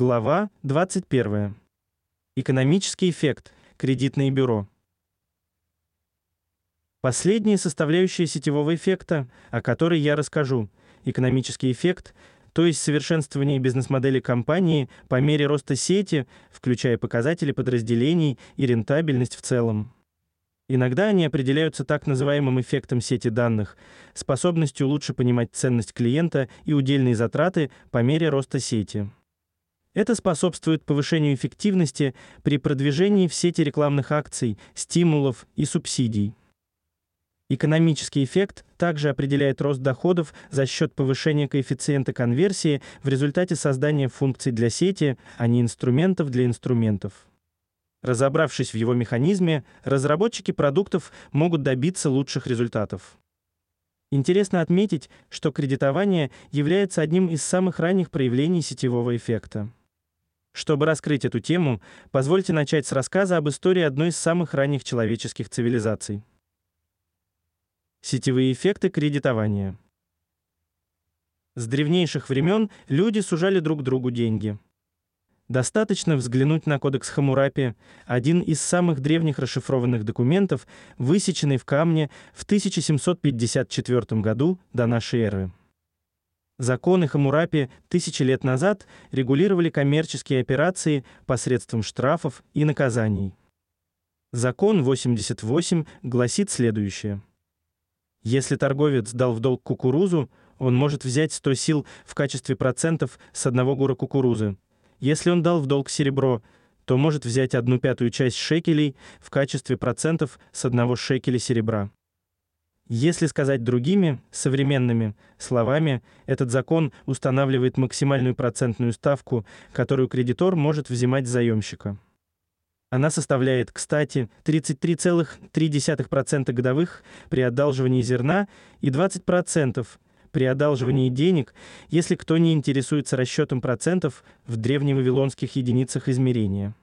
Глава 21. Экономический эффект. Кредитное бюро. Последняя составляющая сетевого эффекта, о которой я расскажу, экономический эффект, то есть совершенствование бизнес-модели компании по мере роста сети, включая показатели подразделений и рентабельность в целом. Иногда они определяются так называемым эффектом сети данных, способностью лучше понимать ценность клиента и удельные затраты по мере роста сети. Это способствует повышению эффективности при продвижении в сети рекламных акций, стимулов и субсидий. Экономический эффект также определяет рост доходов за счет повышения коэффициента конверсии в результате создания функций для сети, а не инструментов для инструментов. Разобравшись в его механизме, разработчики продуктов могут добиться лучших результатов. Интересно отметить, что кредитование является одним из самых ранних проявлений сетевого эффекта. Чтобы раскрыть эту тему, позвольте начать с рассказа об истории одной из самых ранних человеческих цивилизаций. Сетевые эффекты кредитования. С древнейших времен люди сужали друг другу деньги. Достаточно взглянуть на кодекс Хамурапи, один из самых древних расшифрованных документов, высеченный в камне в 1754 году до нашей эры. Законы Хамурапи тысячи лет назад регулировали коммерческие операции посредством штрафов и наказаний. Закон 88 гласит следующее: Если торговец дал в долг кукурузу, он может взять 100 сил в качестве процентов с одного гура кукурузы. Если он дал в долг серебро, то может взять одну пятую часть шекелей в качестве процентов с одного шекеля серебра. Если сказать другими, современными словами, этот закон устанавливает максимальную процентную ставку, которую кредитор может взимать с заемщика. Она составляет, кстати, 33,3% годовых при одалживании зерна и 20% при одалживании денег, если кто не интересуется расчетом процентов в древневавилонских единицах измерения.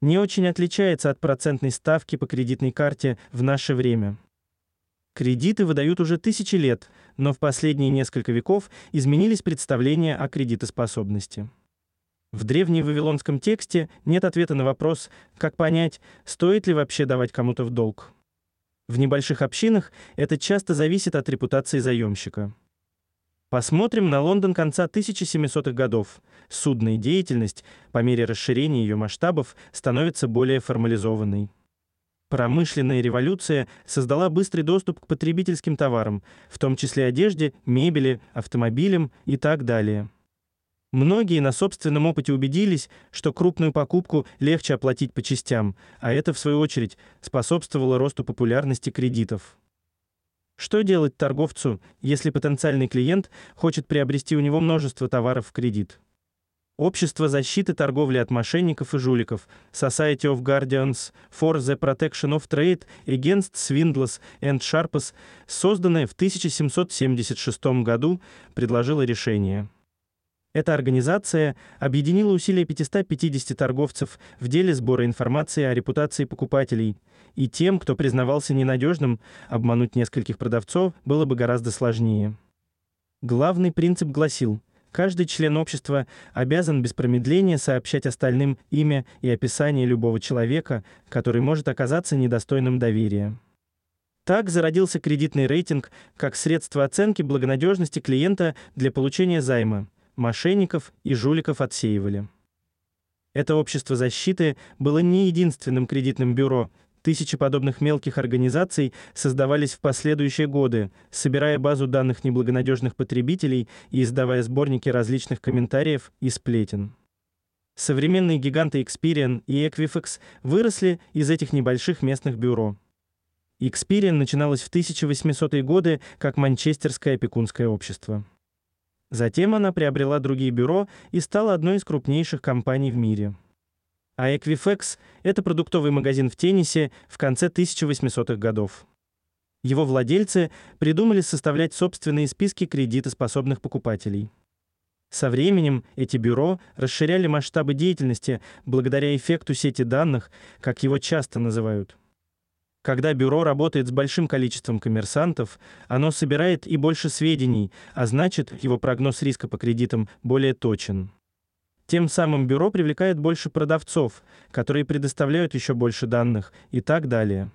Не очень отличается от процентной ставки по кредитной карте в наше время. Кредиты выдают уже тысячи лет, но в последние несколько веков изменились представления о кредитоспособности. В древневавилонском тексте нет ответа на вопрос, как понять, стоит ли вообще давать кому-то в долг. В небольших общинах это часто зависит от репутации заемщика. Посмотрим на Лондон конца 1700-х годов. Судная деятельность, по мере расширения ее масштабов, становится более формализованной. Промышленная революция создала быстрый доступ к потребительским товарам, в том числе одежде, мебели, автомобилям и так далее. Многие на собственном опыте убедились, что крупную покупку легче оплатить по частям, а это в свою очередь способствовало росту популярности кредитов. Что делать торговцу, если потенциальный клиент хочет приобрести у него множество товаров в кредит? Общество защиты торговли от мошенников и жуликов Society of Guardians for the Protection of Trade Against Swindlers and Sharpers, созданное в 1776 году, предложило решение. Эта организация объединила усилия 550 торговцев в деле сбора информации о репутации покупателей, и тем, кто признавался ненадежным, обмануть нескольких продавцов было бы гораздо сложнее. Главный принцип гласил: Каждый член общества обязан без промедления сообщать остальным имя и описание любого человека, который может оказаться недостойным доверия. Так зародился кредитный рейтинг как средство оценки благонадежности клиента для получения займа. Мошенников и жуликов отсеивали. Это общество защиты было не единственным кредитным бюро, Тысячи подобных мелких организаций создавались в последующие годы, собирая базу данных неблагонадежных потребителей и издавая сборники различных комментариев и сплетен. Современные гиганты Experian и Equifax выросли из этих небольших местных бюро. Experian начиналась в 1800-е годы как Манчестерское опекунское общество. Затем она приобрела другие бюро и стала одной из крупнейших компаний в мире. А Equifax – это продуктовый магазин в Теннессе в конце 1800-х годов. Его владельцы придумали составлять собственные списки кредитоспособных покупателей. Со временем эти бюро расширяли масштабы деятельности благодаря эффекту сети данных, как его часто называют. Когда бюро работает с большим количеством коммерсантов, оно собирает и больше сведений, а значит, его прогноз риска по кредитам более точен. Тем самым бюро привлекает больше продавцов, которые предоставляют еще больше данных и так далее.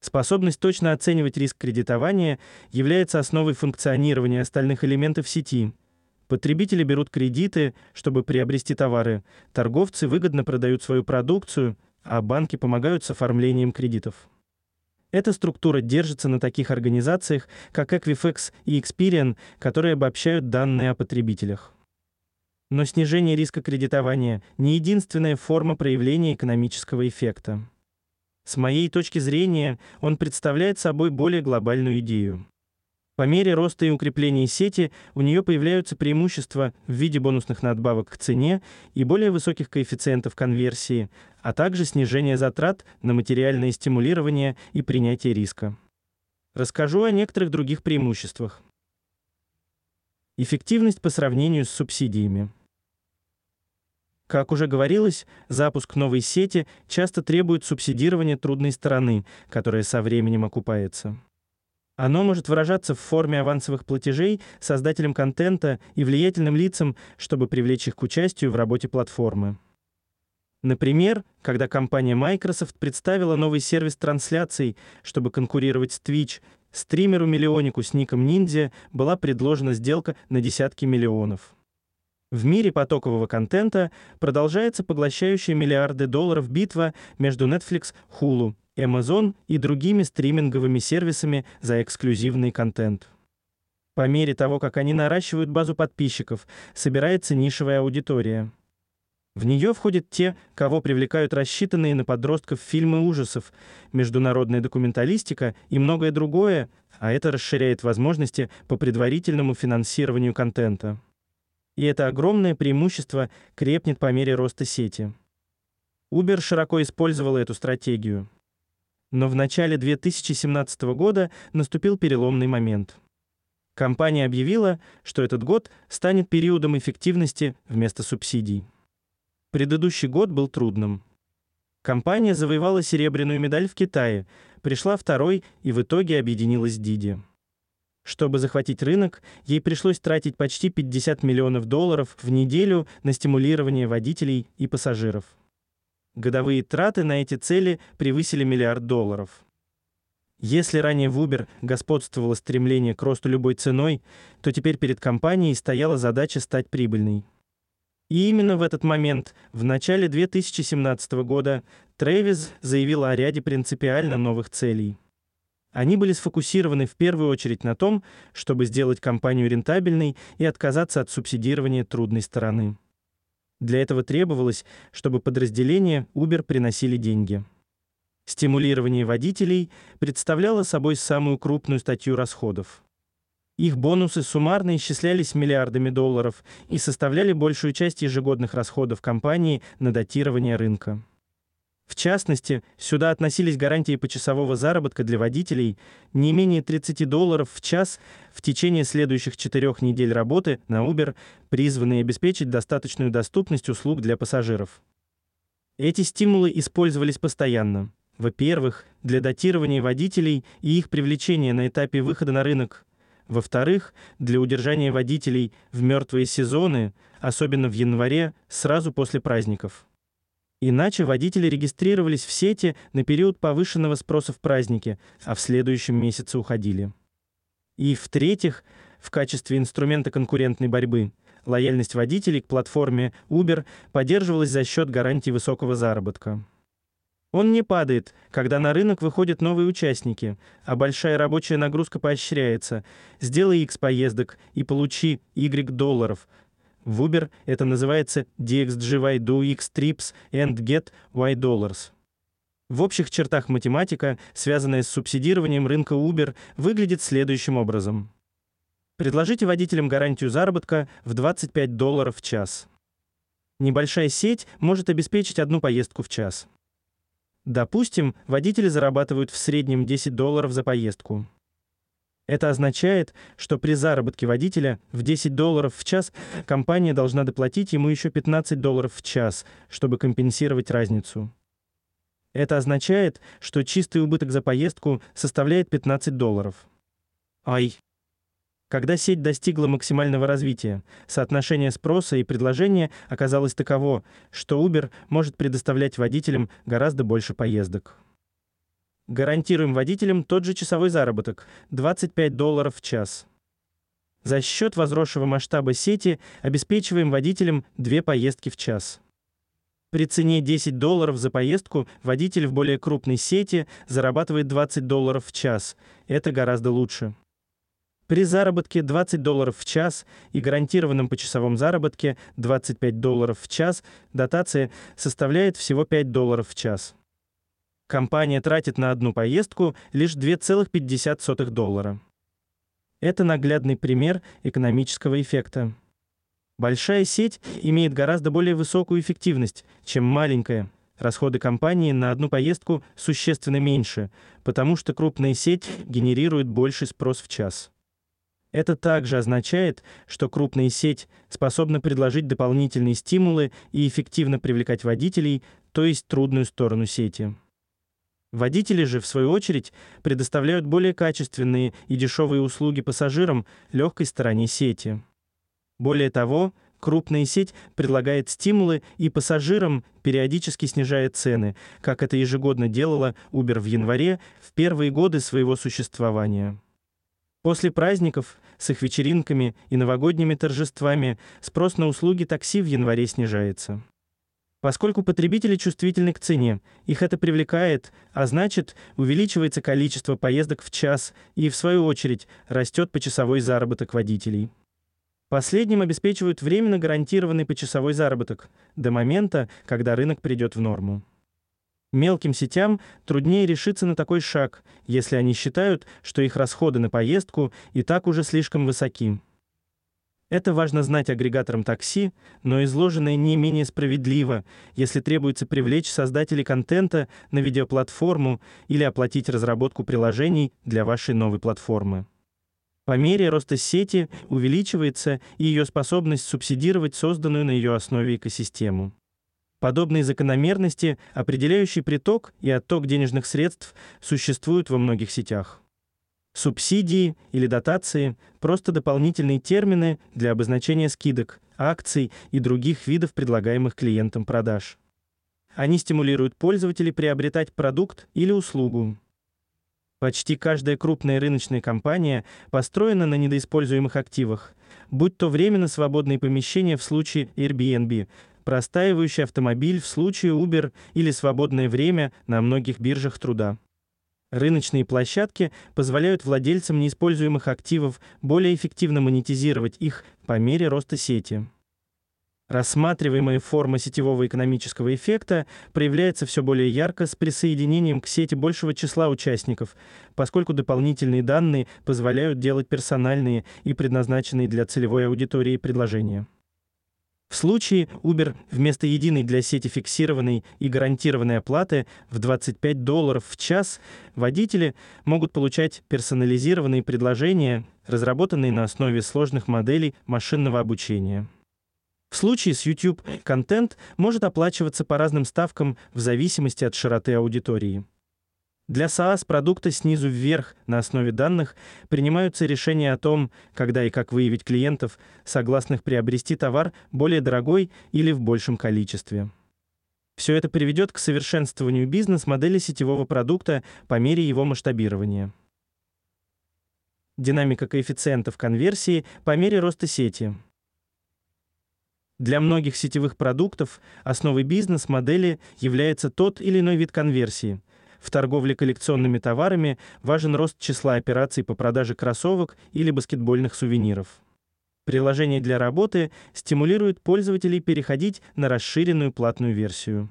Способность точно оценивать риск кредитования является основой функционирования остальных элементов сети. Потребители берут кредиты, чтобы приобрести товары, торговцы выгодно продают свою продукцию, а банки помогают с оформлением кредитов. Эта структура держится на таких организациях, как Equifax и Experian, которые обобщают данные о потребителях. Но снижение риска кредитования не единственная форма проявления экономического эффекта. С моей точки зрения, он представляет собой более глобальную идею. По мере роста и укрепления сети у нее появляются преимущества в виде бонусных надбавок к цене и более высоких коэффициентов конверсии, а также снижение затрат на материальное стимулирование и принятие риска. Расскажу о некоторых других преимуществах. Эффективность по сравнению с субсидиями. Как уже говорилось, запуск новой сети часто требует субсидирования трудной стороны, которая со временем окупается. Оно может выражаться в форме авансовых платежей создателям контента и влиятельным лицам, чтобы привлечь их к участию в работе платформы. Например, когда компания Microsoft представила новый сервис трансляций, чтобы конкурировать с Twitch, стримеру-миллионнику с ником Ninja была предложена сделка на десятки миллионов. В мире потокового контента продолжается поглощающая миллиарды долларов битва между Netflix, Hulu, Amazon и другими стриминговыми сервисами за эксклюзивный контент. По мере того, как они наращивают базу подписчиков, собирается нишевая аудитория. В нее входят те, кого привлекают рассчитанные на подростков фильмы ужасов, международная документалистика и многое другое, а это расширяет возможности по предварительному финансированию контента и это огромное преимущество крепнет по мере роста сети. Uber широко использовала эту стратегию. Но в начале 2017 года наступил переломный момент. Компания объявила, что этот год станет периодом эффективности вместо субсидий. Предыдущий год был трудным. Компания завоевала серебряную медаль в Китае, пришла второй и в итоге объединилась с Didi. Чтобы захватить рынок, ей пришлось тратить почти 50 миллионов долларов в неделю на стимулирование водителей и пассажиров. Годовые траты на эти цели превысили миллиард долларов. Если ранее в Uber господствовало стремление к росту любой ценой, то теперь перед компанией стояла задача стать прибыльной. И именно в этот момент, в начале 2017 года, Travis заявила о ряде принципиально новых целей. Они были сфокусированы в первую очередь на том, чтобы сделать компанию рентабельной и отказаться от субсидирования трудной стороны. Для этого требовалось, чтобы подразделения Uber приносили деньги. Стимулирование водителей представляло собой самую крупную статью расходов. Их бонусы суммарно исчислялись миллиардами долларов и составляли большую часть ежегодных расходов компании на датирование рынка. В частности, сюда относились гарантии почасового заработка для водителей не менее 30 долларов в час в течение следующих четырех недель работы на Uber, призванные обеспечить достаточную доступность услуг для пассажиров. Эти стимулы использовались постоянно. Во-первых, для датирования водителей и их привлечения на этапе выхода на рынок. Во-вторых, для удержания водителей в мертвые сезоны, особенно в январе, сразу после праздников. Иначе водители регистрировались в сети на период повышенного спроса в празднике, а в следующем месяце уходили. И в-третьих, в качестве инструмента конкурентной борьбы лояльность водителей к платформе Uber поддерживалась за счет гарантий высокого заработка. Он не падает, когда на рынок выходят новые участники, а большая рабочая нагрузка поощряется. Сделай X поездок и получи Y долларов, в Uber это называется DXGY Do X Trips and Get Y Dollars. В общих чертах математика, связанная с субсидированием рынка Uber, выглядит следующим образом. Предложите водителям гарантию заработка в 25 долларов в час. Небольшая сеть может обеспечить одну поездку в час. Допустим, водители зарабатывают в среднем 10 долларов за поездку. Это означает, что при заработке водителя в 10 долларов в час компания должна доплатить ему еще 15 долларов в час, чтобы компенсировать разницу. Это означает, что чистый убыток за поездку составляет 15 долларов. Ай. Когда сеть достигла максимального развития, соотношение спроса и предложения оказалось таково, что Uber может предоставлять водителям гораздо больше поездок. Гарантируем водителям тот же часовой заработок 25 долларов в час. За счет возросшего масштаба сети обеспечиваем водителям две поездки в час. При цене 10 долларов за поездку водитель в более крупной сети зарабатывает 20 долларов в час. Это гораздо лучше. При заработке 20 долларов в час и гарантированном почасовом заработке 25 долларов в час дотация составляет всего 5 долларов в час. Компания тратит на одну поездку лишь 2,50 доллара. Это наглядный пример экономического эффекта. Большая сеть имеет гораздо более высокую эффективность, чем маленькая. Расходы компании на одну поездку существенно меньше, потому что крупная сеть генерирует больший спрос в час. Это также означает, что крупная сеть способна предложить дополнительные стимулы и эффективно привлекать водителей, то есть трудную сторону сети. Водители же, в свою очередь, предоставляют более качественные и дешевые услуги пассажирам легкой стороне сети. Более того, крупная сеть предлагает стимулы и пассажирам периодически снижает цены, как это ежегодно делала Uber в январе в первые годы своего существования. После праздников с их вечеринками и новогодними торжествами спрос на услуги такси в январе снижается. Поскольку потребители чувствительны к цене, их это привлекает, а значит, увеличивается количество поездок в час и, в свою очередь, растет почасовой заработок водителей. Последним обеспечивают временно гарантированный почасовой заработок до момента, когда рынок придет в норму. Мелким сетям труднее решиться на такой шаг, если они считают, что их расходы на поездку и так уже слишком высоки. Это важно знать агрегаторам такси, но изложенное не менее справедливо, если требуется привлечь создателей контента на видеоплатформу или оплатить разработку приложений для вашей новой платформы. По мере роста сети увеличивается и ее способность субсидировать созданную на ее основе экосистему. Подобные закономерности, определяющие приток и отток денежных средств, существуют во многих сетях. Субсидии или дотации – просто дополнительные термины для обозначения скидок, акций и других видов предлагаемых клиентам продаж. Они стимулируют пользователей приобретать продукт или услугу. Почти каждая крупная рыночная компания построена на недоиспользуемых активах, будь то временно свободные помещения в случае Airbnb, простаивающий автомобиль в случае Uber или свободное время на многих биржах труда. Рыночные площадки позволяют владельцам неиспользуемых активов более эффективно монетизировать их по мере роста сети. Рассматриваемая форма сетевого экономического эффекта проявляется все более ярко с присоединением к сети большего числа участников, поскольку дополнительные данные позволяют делать персональные и предназначенные для целевой аудитории предложения. В случае Uber вместо единой для сети фиксированной и гарантированной оплаты в 25 долларов в час водители могут получать персонализированные предложения, разработанные на основе сложных моделей машинного обучения. В случае с YouTube контент может оплачиваться по разным ставкам в зависимости от широты аудитории. Для SaaS-продукта снизу вверх на основе данных принимаются решения о том, когда и как выявить клиентов, согласных приобрести товар более дорогой или в большем количестве. Все это приведет к совершенствованию бизнес-модели сетевого продукта по мере его масштабирования. Динамика коэффициентов конверсии по мере роста сети. Для многих сетевых продуктов основой бизнес-модели является тот или иной вид конверсии – в торговле коллекционными товарами важен рост числа операций по продаже кроссовок или баскетбольных сувениров. Приложение для работы стимулирует пользователей переходить на расширенную платную версию.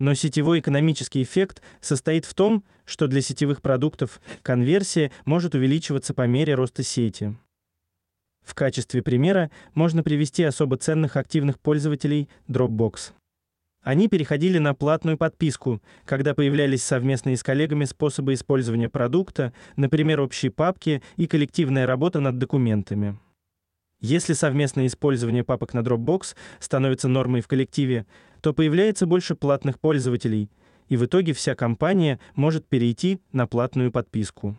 Но сетевой экономический эффект состоит в том, что для сетевых продуктов конверсия может увеличиваться по мере роста сети. В качестве примера можно привести особо ценных активных пользователей Dropbox. Они переходили на платную подписку, когда появлялись совместные с коллегами способы использования продукта, например, общие папки и коллективная работа над документами. Если совместное использование папок на Dropbox становится нормой в коллективе, то появляется больше платных пользователей, и в итоге вся компания может перейти на платную подписку.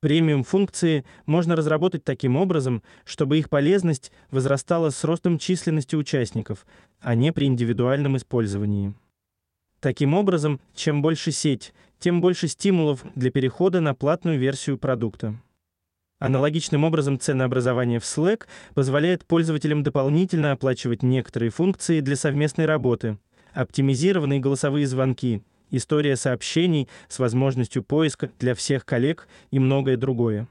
Премиум-функции можно разработать таким образом, чтобы их полезность возрастала с ростом численности участников, а не при индивидуальном использовании. Таким образом, чем больше сеть, тем больше стимулов для перехода на платную версию продукта. Аналогичным образом ценообразование в Slack позволяет пользователям дополнительно оплачивать некоторые функции для совместной работы, оптимизированные голосовые звонки, история сообщений с возможностью поиска для всех коллег и многое другое.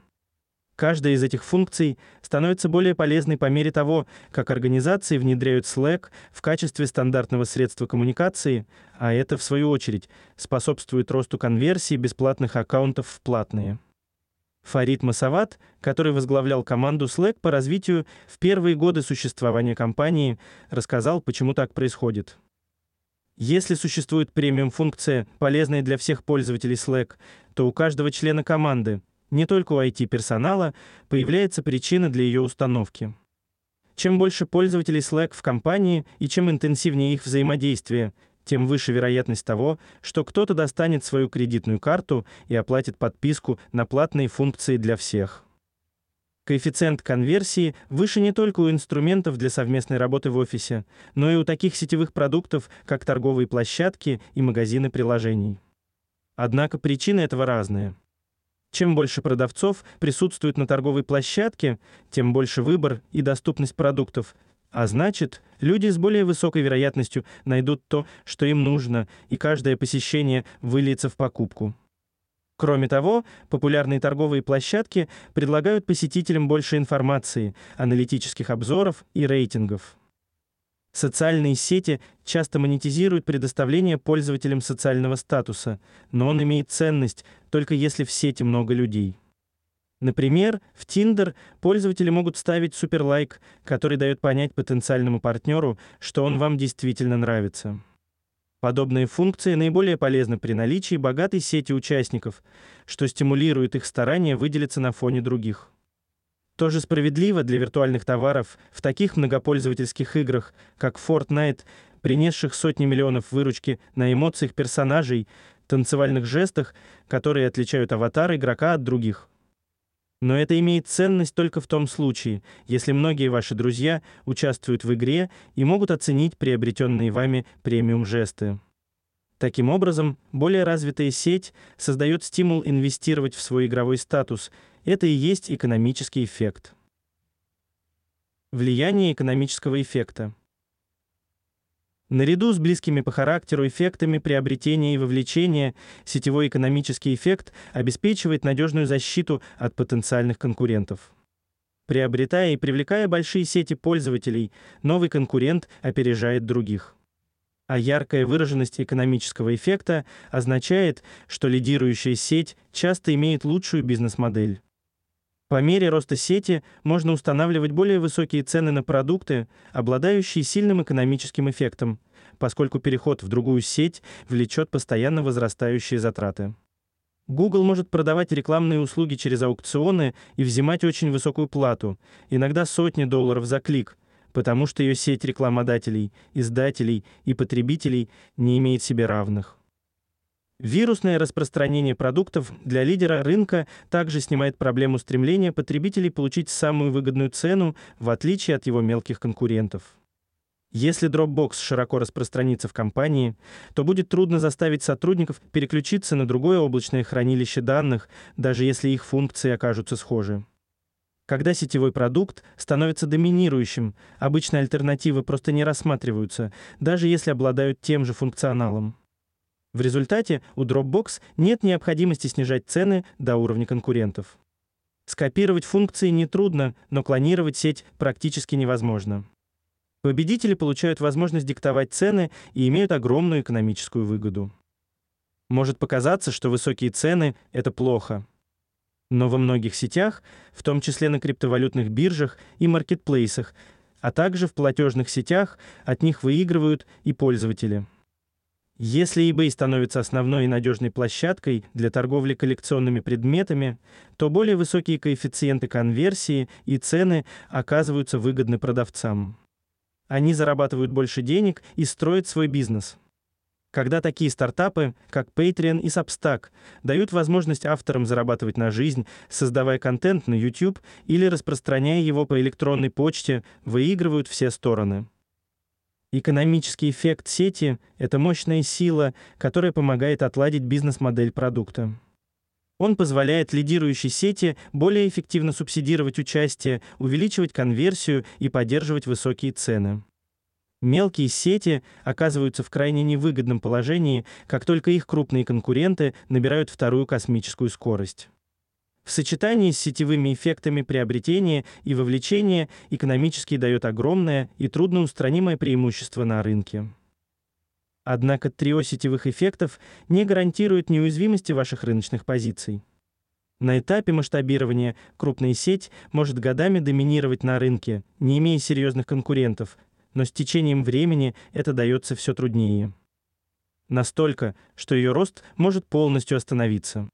Каждая из этих функций становится более полезной по мере того, как организации внедряют Slack в качестве стандартного средства коммуникации, а это, в свою очередь, способствует росту конверсии бесплатных аккаунтов в платные. Фарид Масават, который возглавлял команду Slack по развитию в первые годы существования компании, рассказал, почему так происходит. Если существует премиум-функция, полезная для всех пользователей Slack, то у каждого члена команды, не только у IT-персонала, появляется причина для ее установки. Чем больше пользователей Slack в компании и чем интенсивнее их взаимодействие, тем выше вероятность того, что кто-то достанет свою кредитную карту и оплатит подписку на платные функции для всех. Коэффициент конверсии выше не только у инструментов для совместной работы в офисе, но и у таких сетевых продуктов, как торговые площадки и магазины приложений. Однако причины этого разные. Чем больше продавцов присутствует на торговой площадке, тем больше выбор и доступность продуктов, а значит, люди с более высокой вероятностью найдут то, что им нужно, и каждое посещение выльется в покупку. Кроме того, популярные торговые площадки предлагают посетителям больше информации, аналитических обзоров и рейтингов. Социальные сети часто монетизируют предоставление пользователям социального статуса, но он имеет ценность только если в сети много людей. Например, в Tinder пользователи могут ставить суперлайк, который дает понять потенциальному партнеру, что он вам действительно нравится. Подобные функции наиболее полезны при наличии богатой сети участников, что стимулирует их старания выделиться на фоне других. То же справедливо для виртуальных товаров в таких многопользовательских играх, как Fortnite, принесших сотни миллионов выручки на эмоциях персонажей, танцевальных жестах, которые отличают аватар игрока от других. Но это имеет ценность только в том случае, если многие ваши друзья участвуют в игре и могут оценить приобретенные вами премиум-жесты. Таким образом, более развитая сеть создает стимул инвестировать в свой игровой статус. Это и есть экономический эффект. Влияние экономического эффекта. Наряду с близкими по характеру эффектами приобретения и вовлечения, сетевой экономический эффект обеспечивает надежную защиту от потенциальных конкурентов. Приобретая и привлекая большие сети пользователей, новый конкурент опережает других. А яркая выраженность экономического эффекта означает, что лидирующая сеть часто имеет лучшую бизнес-модель. По мере роста сети можно устанавливать более высокие цены на продукты, обладающие сильным экономическим эффектом, поскольку переход в другую сеть влечет постоянно возрастающие затраты. Google может продавать рекламные услуги через аукционы и взимать очень высокую плату, иногда сотни долларов за клик, потому что ее сеть рекламодателей, издателей и потребителей не имеет себе равных. Вирусное распространение продуктов для лидера рынка также снимает проблему стремления потребителей получить самую выгодную цену, в отличие от его мелких конкурентов. Если Dropbox широко распространится в компании, то будет трудно заставить сотрудников переключиться на другое облачное хранилище данных, даже если их функции окажутся схожи. Когда сетевой продукт становится доминирующим, обычно альтернативы просто не рассматриваются, даже если обладают тем же функционалом. В результате у Dropbox нет необходимости снижать цены до уровня конкурентов. Скопировать функции нетрудно, но клонировать сеть практически невозможно. Победители получают возможность диктовать цены и имеют огромную экономическую выгоду. Может показаться, что высокие цены это плохо. Но во многих сетях, в том числе на криптовалютных биржах и маркетплейсах, а также в платежных сетях, от них выигрывают и пользователи. Если eBay становится основной и надежной площадкой для торговли коллекционными предметами, то более высокие коэффициенты конверсии и цены оказываются выгодны продавцам. Они зарабатывают больше денег и строят свой бизнес. Когда такие стартапы, как Patreon и Substack, дают возможность авторам зарабатывать на жизнь, создавая контент на YouTube или распространяя его по электронной почте, выигрывают все стороны. Экономический эффект сети — это мощная сила, которая помогает отладить бизнес-модель продукта. Он позволяет лидирующей сети более эффективно субсидировать участие, увеличивать конверсию и поддерживать высокие цены. Мелкие сети оказываются в крайне невыгодном положении, как только их крупные конкуренты набирают вторую космическую скорость. В сочетании с сетевыми эффектами приобретения и вовлечения экономически дает огромное и трудноустранимое преимущество на рынке. Однако трио сетевых эффектов не гарантирует неуязвимости ваших рыночных позиций. На этапе масштабирования крупная сеть может годами доминировать на рынке, не имея серьезных конкурентов, но с течением времени это дается все труднее. Настолько, что ее рост может полностью остановиться.